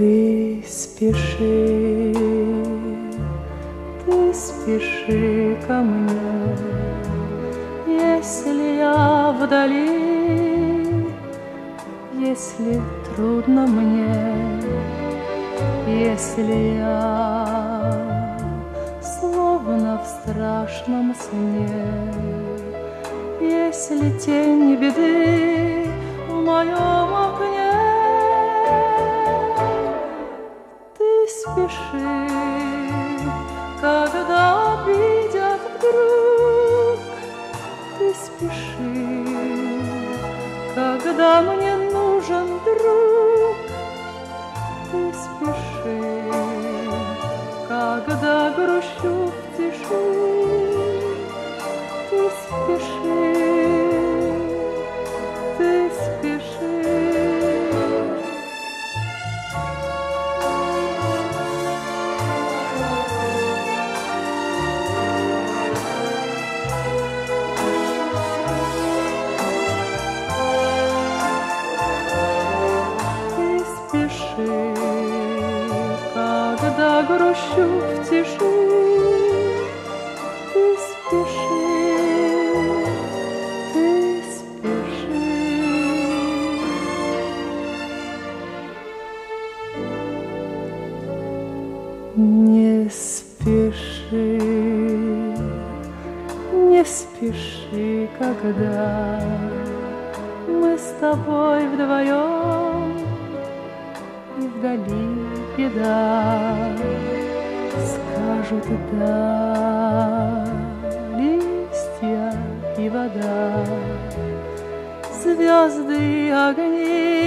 Ты спеши, ты спеши ко мне, Если я вдали, если трудно мне, Если я словно в страшном сне, Если тень беды в моем окне, спеши, когда обидят вдруг. Ты спеши, когда мне нужен друг. Ты спеши, Не спеши, не спеши, когда мы с тобой вдвоем и вдали беда скажут да листья и вода звезды и огни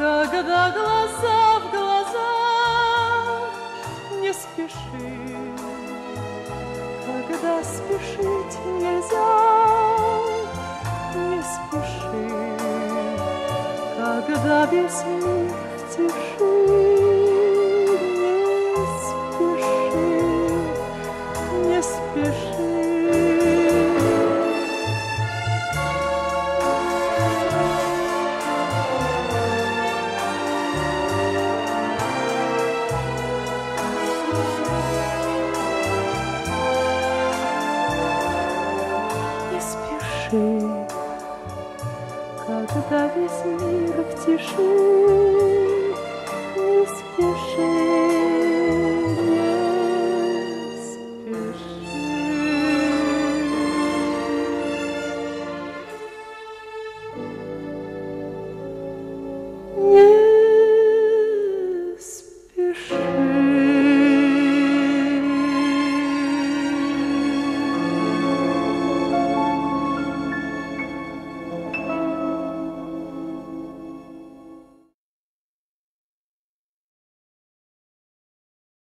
когда глаза в глаза не спеши когда спешить нельзя, не спеши, когда весь мир в тиши. души, когда весь мир в тиши, не спеши, не спеши. Не